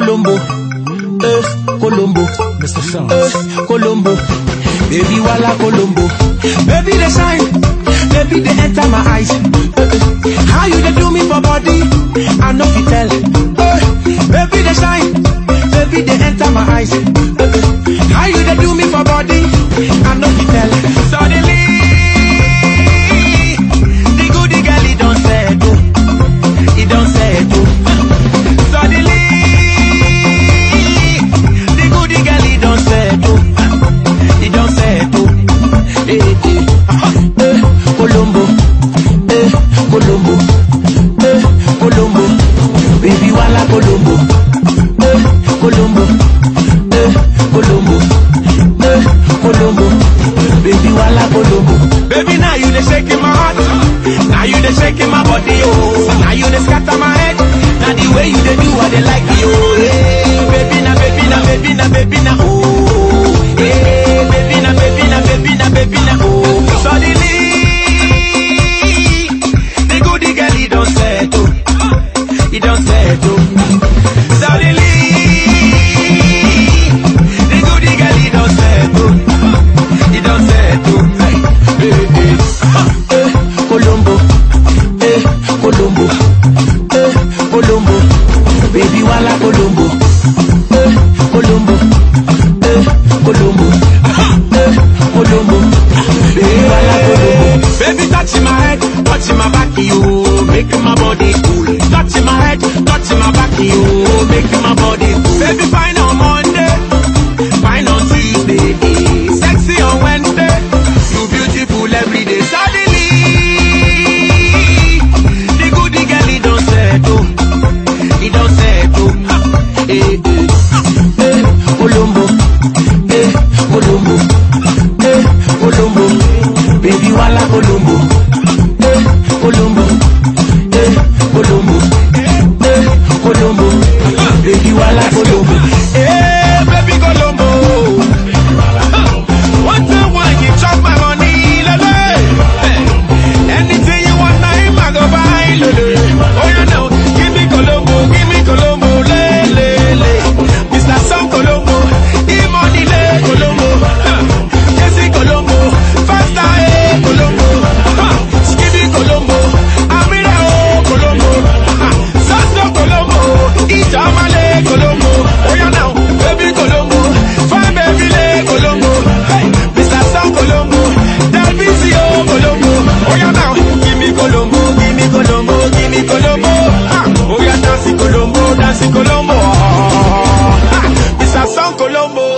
Colombo, eh, Colombo, Mr. Sounds. eh, Colombo, baby wala Colombo, baby the shine, baby they enter my eyes. Eh. How you they do me for body? I know you tell. Eh, baby the shine, baby they enter my eyes. Eh. How you they do me for body? I know you tell. Eh, Colombo, baby wala Colombo, eh, Colombo, eh, Colombo, eh, Colombo, baby wala Colombo. Baby now you dey shaking my heart, now you dey shaking my body, oh, now you dey scatter my head, now the way you dey do I dey like you, oh, hey, baby na baby na baby na baby na oh, hey, baby na baby na baby na baby na oh, suddenly make my body cool. Baby wala Colombo, yeah, now. Give me Colombo, give me Colombo, give me Colombo. Ah, oh yeah, dancing Colombo, dancing Colombo. Ah, it's a song Colombo.